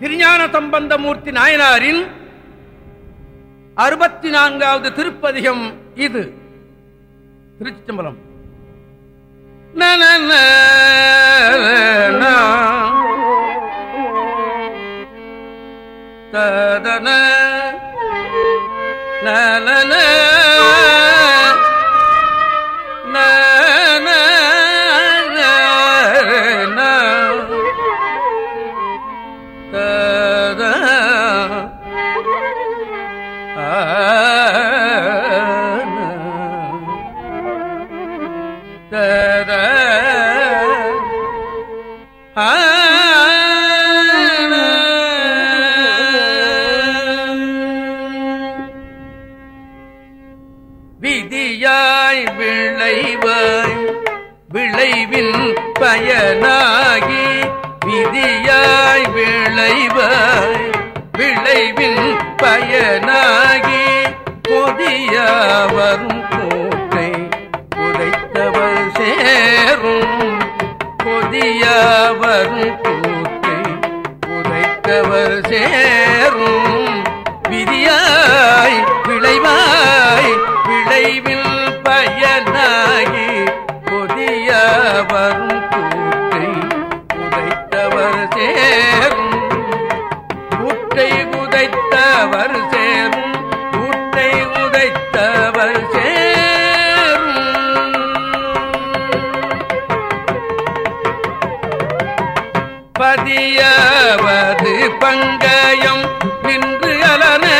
திருஞான சம்பந்தமூர்த்தி நாயனாரின் அறுபத்தி நான்காவது திருப்பதிகம் இது. திருச்சிச்சம்பலம் நன ததன விதியாய் விளைவாய் விளைவின் பயனாகி விதியாய் விளைவாய் விளைவின் பயனாகி புதிய வரும் கூட்டை புதைத்தவர் சேரும். புதிய வரும் கூட்டை புதைத்தவர் சேரும். விதியாய் பதியவது பங்கயம் நின்று அலனே.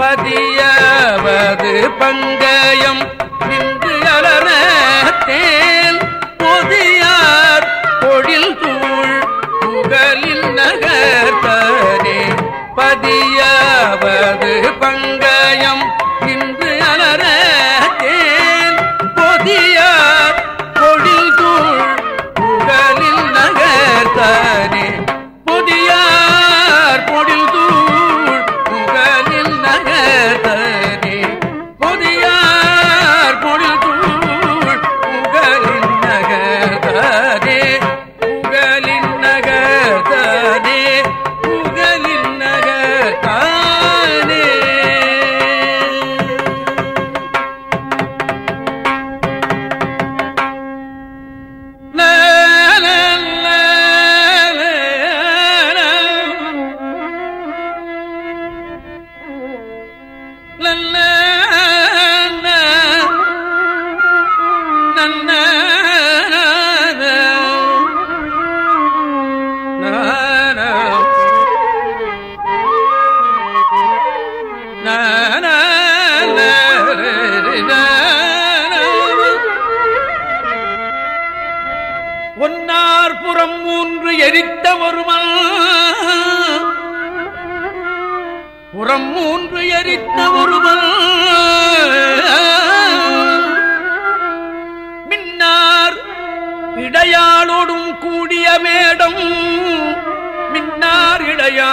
பதியவது பங்கயம்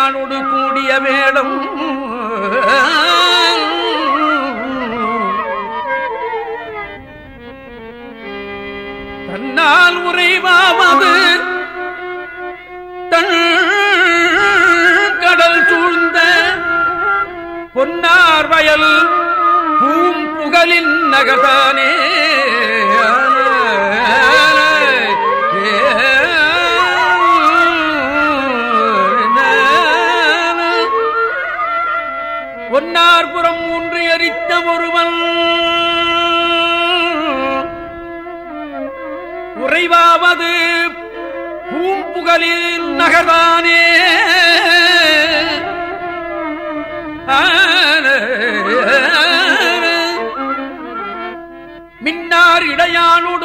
இடையாளோடு கூடிய வேடம். தன்னால் உறைவாவது தன் கடல் சூழ்ந்த பொன்னார் வயல் பூம் புகழின் நகதானே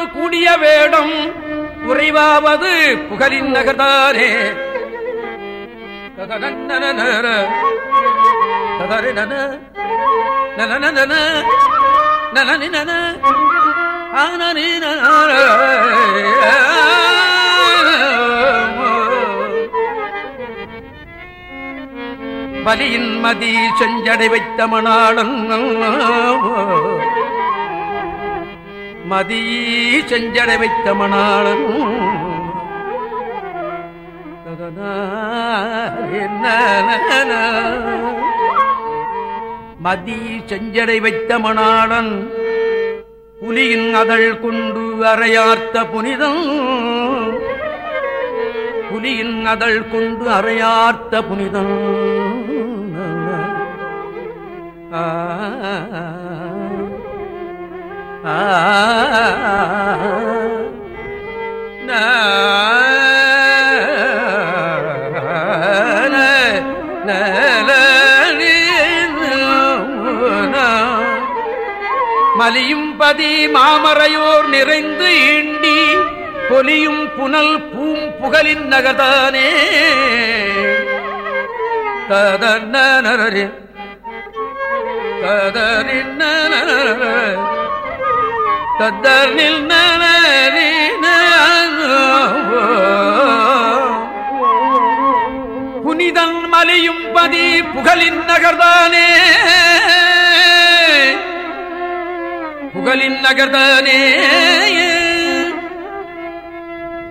இடையானோடு கூடிய வேடம் உறைவாவது புகழின் நகர்தானே பலியின் மதி செஞ்சடை வைத்த மணாளன். மதி செஞ்சடை வைத்த மணாளன்? மதி செஞ்சடை வைத்த மணாளன் புலியின் அதழ் கொண்டு அறையார்த்த புனிதம். புலியின் அதழ் கொண்டு அறையார்த்த புனிதம். ஆ. ஆ மலியும் பதி மாமரையோர் நிறைந்து ஈண்டி பொலியும் புனல் பூம் புகழின் நகதானே ததன்னரே ததனின் தத்தனில் புனிதன் மலையும் பதி புகழின் நகர்தானே. புகழின் நகர்தானே.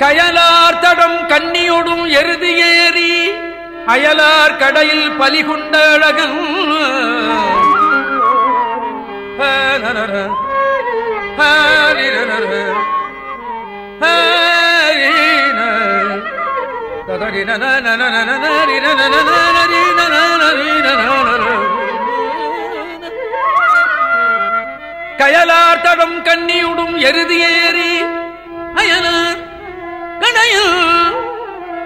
கயலார் தடம் கண்ணியோடும் எருது ஏறி அயலார் கடையில் பலிகுண்ட அழகன். கயலார் தடம் கண்ணியுடும் எருதி ஏறி அயலார் கடையில்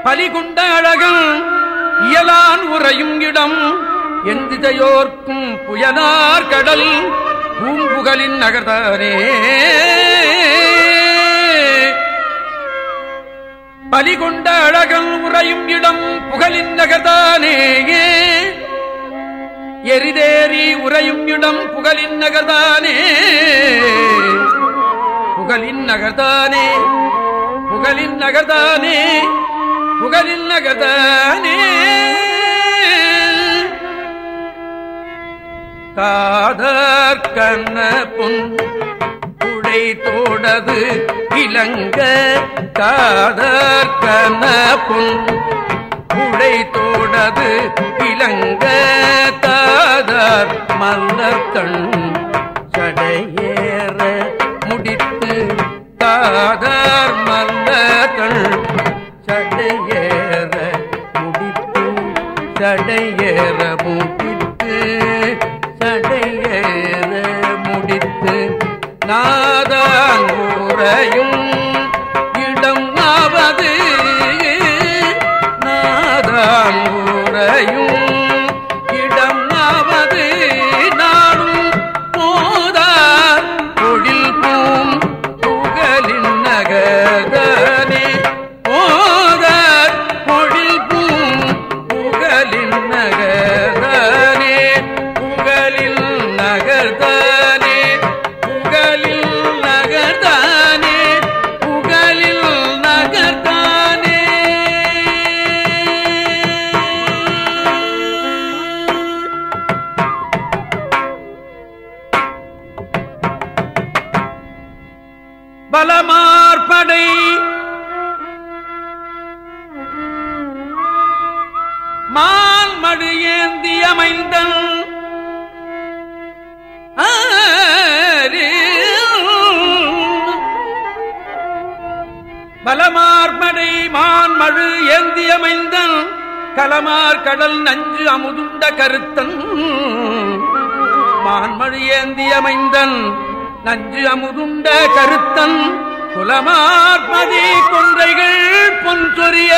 பலிகுண்ட அழகன் இயலான் உறையும் இடம். எந்திதையோர்க்கும் புயனார் கடல். பூம்புகலின் நகர்தானே பலிகொண்ட அழகல் உறையும் இடம் புகழின் நகர்தானேயே. எரிதேறி உறையும் இடம் புகழின் நகர்தானே. புகழின் நகர்தானே. புகழின் நகர்தானே. புகழின் நகர்தானே. காதற்கண்ண பொன் புடை தோடது இளங்க காதற்கண்ண பொன் புடை தோடது இளங்க தாதார் மன்னர் கண் சடையேற முடித்து தாதார் மன்னர் கண் சடையேற முடித்து சடையேற you பலமார்படை மான் மழு ஏந்தி கலமார் கடல் நஞ்சு அமுதுண்ட கருத்தன் மான்மழு ஏந்தியமைந்தன் நஞ்சு அமுதுண்ட கருத்தன் புலமார்பதி கொன்றைகள் பொன் சொரிய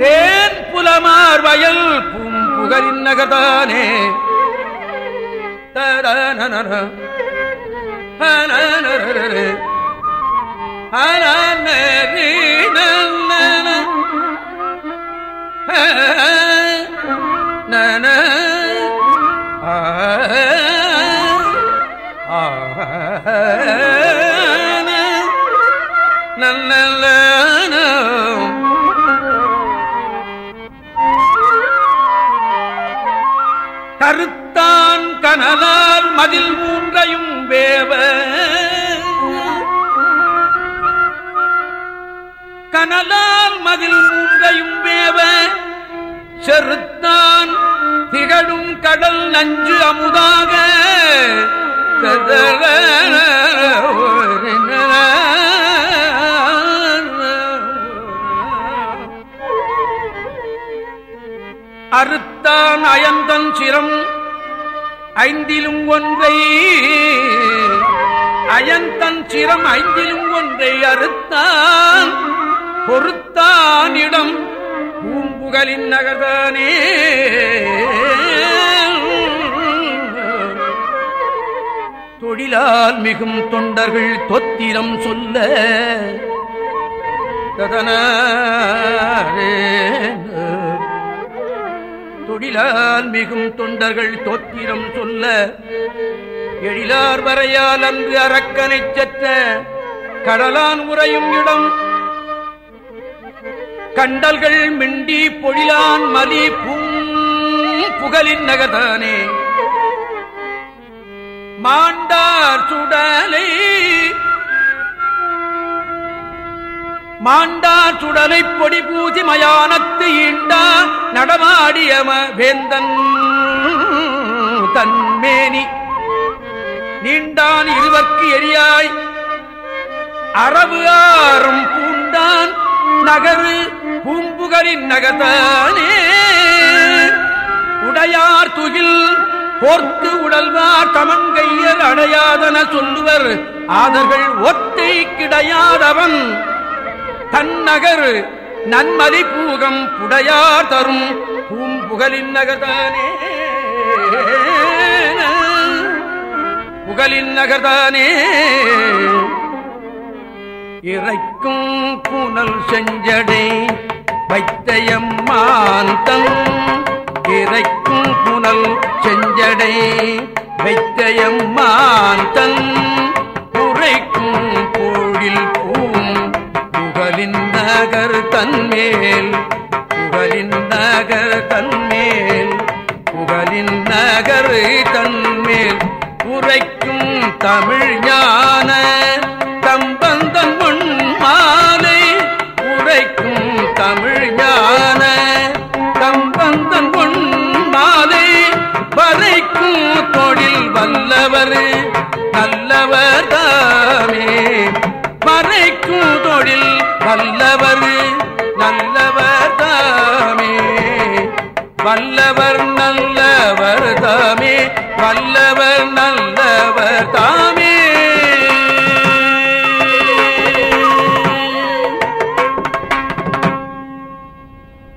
தேன் புலமார் வயல் பூம்புகரின் நகதானே தரநர ஹனரரரரே. நன. ஆ. ஆ. கனலால் மதில் மூன்றையும் வேவ கனலால் மதில் மூன்றையும் வேவ செருத்தான் திகழும் கடல் நஞ்சு அமுதாக. அறுத்தான் அயந்தன் சிரம் ஐந்திலும் ஒன்றை அயந்தன் சிரம் ஐந்திலும் ஒன்றை அறுத்தான் பொறுத்தானிடம் பூம்புகலின் நகர்தானே. தொழிலால் மிகும் தொண்டர்கள் தொத்திரம் சொல்ல தொழிலால் மிகும் தொண்டர்கள் தொத்திரம் சொல்ல எழிலார் வரையால் அன்று அரக்கனை சற்ற கடலான் உறையும் இடம் கண்டல்கள் மிண்டி பொழிலான் மலி புகலின் நகதானே மாண்டார் சுடலை மாண்டார் சுடலை பொடி பூசி மயானத்து ஈண்டா நடமாடியம வேந்தன் தன்மேனி நீண்டான் இருவர்க்கு எரியாய் அரபு ஆறும் பூண்டான் நகரு பூம்புகரின் நகதானே உடையார் துகில் போர்த்து உடல்வார் தமங்கையர் அடையாதன சொல்லுவர். ஆதர்கள் ஒத்தை கிடையாதவன். தன்னகர் நன்மதி பூகம் புடையார் தரும் பூம்புகலின் நகர்தானே புகலின் நகர்தானே இறைக்கும் புனல் செஞ்சடை வைத்தயம்மான் தன் இறைக்கும் புனல் செஞ்சடை வைத்தயம்மான் தன் உரைக்கும் கோழில் பூம் புகழின் நகர் தன்மேல். புகழின் நகர் தன்மேல் புகழின் நகர் தன்மேல். உரைக்கும் தமிழ் வல்லவரே.